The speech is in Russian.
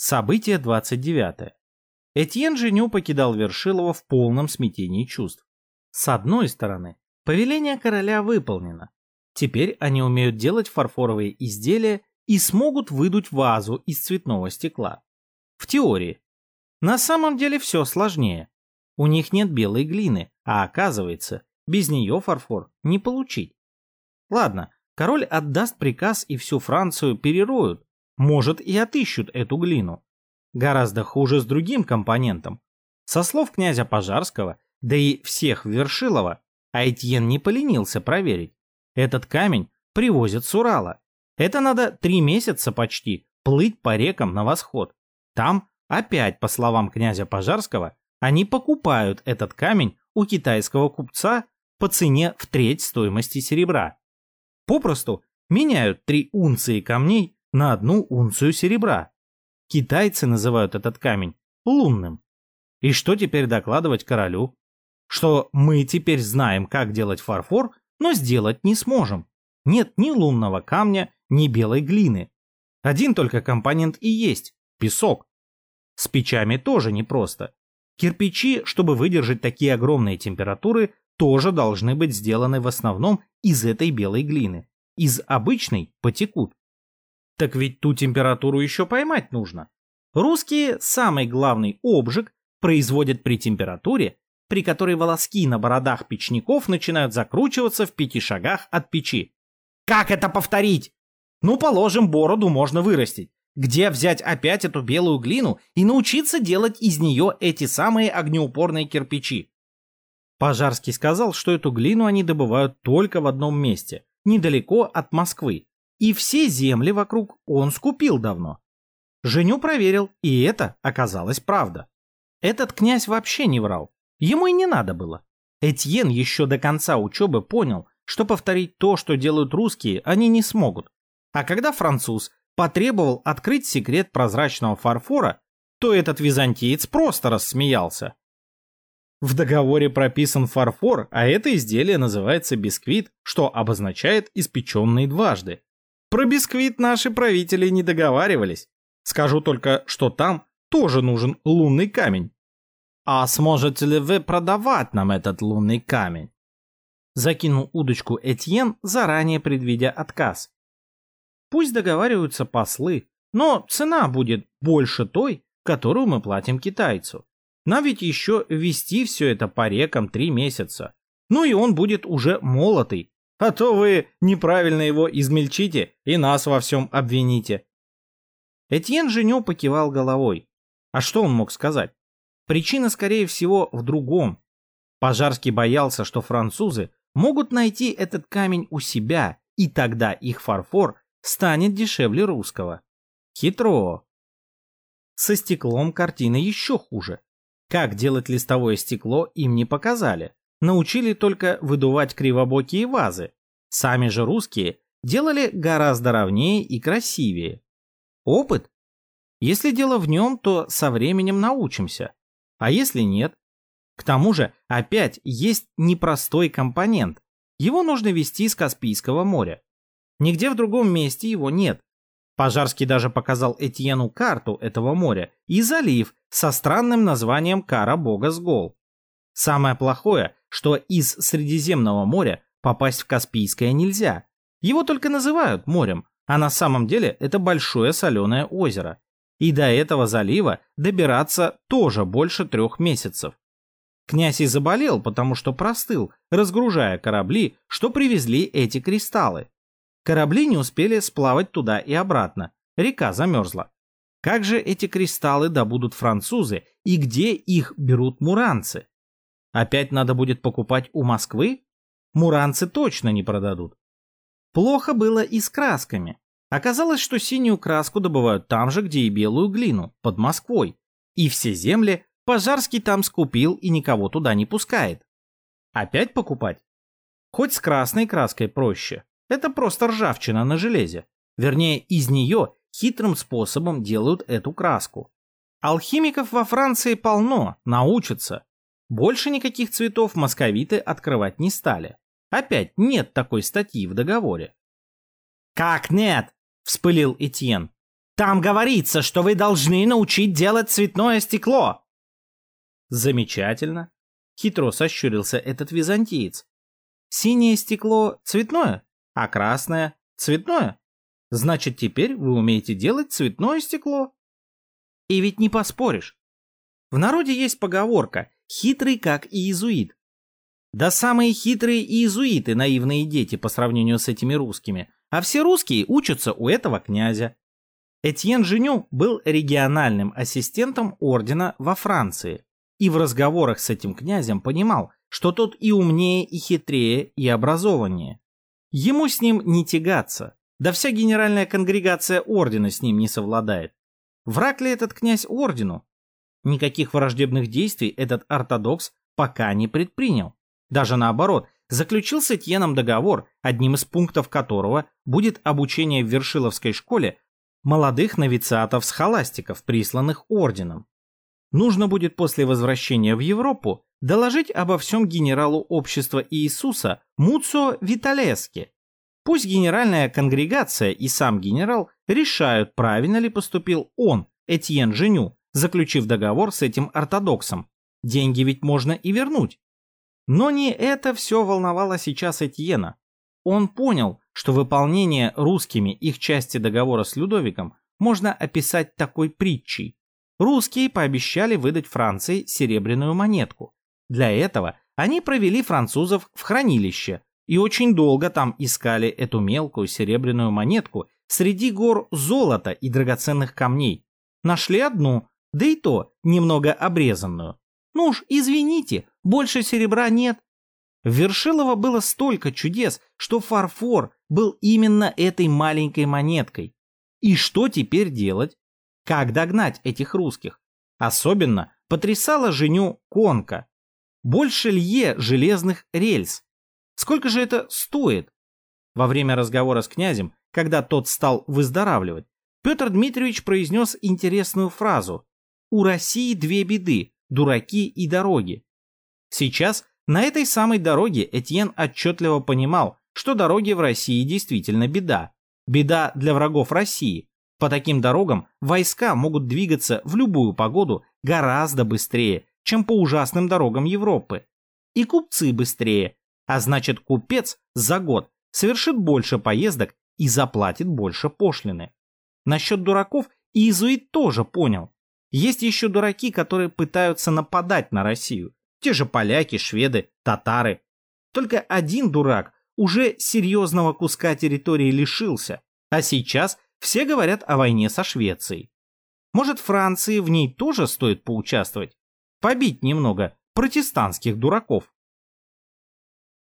Событие 29. Этьен Женю покидал Вершилова в полном смятении чувств. С одной стороны, повеление короля выполнено. Теперь они умеют делать фарфоровые изделия и смогут выдуть вазу из цветного стекла. В теории. На самом деле все сложнее. У них нет белой глины, а оказывается, без нее фарфор не получить. Ладно, король отдаст приказ и всю Францию перероют, может и отыщут эту глину. Гораздо хуже с другим компонентом. Со слов князя Пожарского, да и всех Вершилова, Айтьен не поленился проверить. Этот камень привозят с Урала. Это надо три месяца почти плыть по рекам на восход. Там, опять по словам князя Пожарского, они покупают этот камень у китайского купца по цене в треть стоимости серебра. Попросту меняют три унции камней на одну унцию серебра. Китайцы называют этот камень лунным. И что теперь докладывать королю? Что мы теперь знаем, как делать фарфор, но сделать не сможем. Нет ни лунного камня, ни белой глины. Один только компонент и есть – песок. С печами тоже непросто. Кирпичи, чтобы выдержать такие огромные температуры, тоже должны быть сделаны в основном из этой белой глины. Из обычной потекут. Так ведь ту температуру еще поймать нужно. Русские самый главный обжиг производят при температуре, при которой волоски на бородах печников начинают закручиваться в пяти шагах от печи. Как это повторить? Ну, положим, бороду можно вырастить. Где взять опять эту белую глину и научиться делать из нее эти самые огнеупорные кирпичи? Пожарский сказал, что эту глину они добывают только в одном месте, недалеко от Москвы, и все земли вокруг он скупил давно. Женю проверил, и это оказалось правда. Этот князь вообще не врал. Ему и не надо было. Этьен еще до конца учебы понял, что повторить то, что делают русские, они не смогут. А когда француз потребовал открыть секрет прозрачного фарфора, то этот византиец просто рассмеялся. В договоре прописан фарфор, а это изделие называется бисквит, что обозначает испеченный дважды. Про бисквит наши правители не договаривались. Скажу только, что там тоже нужен лунный камень. А сможете ли вы продавать нам этот лунный камень? Закинул удочку Этьен, заранее предвидя отказ. Пусть договариваются послы, но цена будет больше той, которую мы платим китайцу. Нам ведь еще вести все это по рекам три месяца. Ну и он будет уже молотый, а то вы неправильно его измельчите и нас во всем обвините. Этьен Женю покивал головой. А что он мог сказать? Причина, скорее всего, в другом. Пожарский боялся, что французы могут найти этот камень у себя, и тогда их фарфор станет дешевле русского. Хитро. Со стеклом картина еще хуже. Как делать листовое стекло им не показали научили только выдувать кривобокие вазы. Сами же русские делали гораздо ровнее и красивее. Опыт? Если дело в нем, то со временем научимся. А если нет? К тому же, опять есть непростой компонент. Его нужно везти из Каспийского моря. Нигде в другом месте его нет. Пожарский даже показал Этьену карту этого моря и залив со странным названием Кара Бога Сгол. Самое плохое, что из Средиземного моря попасть в Каспийское нельзя. Его только называют морем, а на самом деле это большое соленое озеро. И до этого залива добираться тоже больше трех месяцев. Князь и заболел, потому что простыл, разгружая корабли, что привезли эти кристаллы. Корабли не успели сплавать туда и обратно, река замерзла. Как же эти кристаллы добудут французы и где их берут муранцы? Опять надо будет покупать у Москвы? Муранцы точно не продадут. Плохо было и с красками. Оказалось, что синюю краску добывают там же, где и белую глину, под Москвой. И все земли Пожарский там скупил и никого туда не пускает. Опять покупать? Хоть с красной краской проще. Это просто ржавчина на железе. Вернее, из нее хитрым способом делают эту краску. Алхимиков во Франции полно, научатся. Больше никаких цветов московиты открывать не стали. Опять нет такой статьи в договоре. «Как нет?» – вспылил Этьен. Там говорится, что вы должны научить делать цветное стекло. Замечательно. Хитро сощурился этот византиец. Синее стекло цветное, а красное цветное. Значит, теперь вы умеете делать цветное стекло. И ведь не поспоришь. В народе есть поговорка «хитрый как иезуит». Да самые хитрые иезуиты наивные дети по сравнению с этими русскими, а все русские учатся у этого князя. Этьен Женю был региональным ассистентом ордена во Франции и в разговорах с этим князем понимал, что тот и умнее, и хитрее, и образованнее. Ему с ним не тягаться, да вся генеральная конгрегация ордена с ним не совладает. Враг ли этот князь ордену? Никаких враждебных действий этот ортодокс пока не предпринял. Даже наоборот, заключил с Этьеном договор, одним из пунктов которого будет обучение в Вершиловской школе молодых новициатов-схоластиков, присланных орденом. Нужно будет после возвращения в Европу доложить обо всем генералу общества Иисуса Муцо Виталеске. Пусть генеральная конгрегация и сам генерал решают, правильно ли поступил он, Этьен Женю, заключив договор с этим ортодоксом. Деньги ведь можно и вернуть. Но не это все волновало сейчас Этьена. Он понял, что выполнение русскими их части договора с Людовиком можно описать такой притчей. Русские пообещали выдать Франции серебряную монетку. Для этого они провели французов в хранилище и очень долго там искали эту мелкую серебряную монетку среди гор золота и драгоценных камней. Нашли одну, да и то немного обрезанную. Ну уж извините, больше серебра нет. В Вершилово было столько чудес, что фарфор был именно этой маленькой монеткой. И что теперь делать? Как догнать этих русских? Особенно потрясала Женю конка. Больше лье железных рельс. Сколько же это стоит? Во время разговора с князем, когда тот стал выздоравливать, Петр Дмитриевич произнес интересную фразу «У России две беды – дураки и дороги». Сейчас на этой самой дороге Этьен отчетливо понимал, что дороги в России действительно беда. Беда для врагов России, по таким дорогам войска могут двигаться в любую погоду гораздо быстрее, чем по ужасным дорогам Европы. И купцы быстрее, а значит купец за год совершит больше поездок и заплатит больше пошлины. Насчет дураков иезуит тоже понял. Есть еще дураки, которые пытаются нападать на Россию. Те же поляки, шведы, татары. Только один дурак уже серьезного куска территории лишился, а сейчас все говорят о войне со Швецией. Может, Франции в ней тоже стоит поучаствовать? Побить немного протестантских дураков.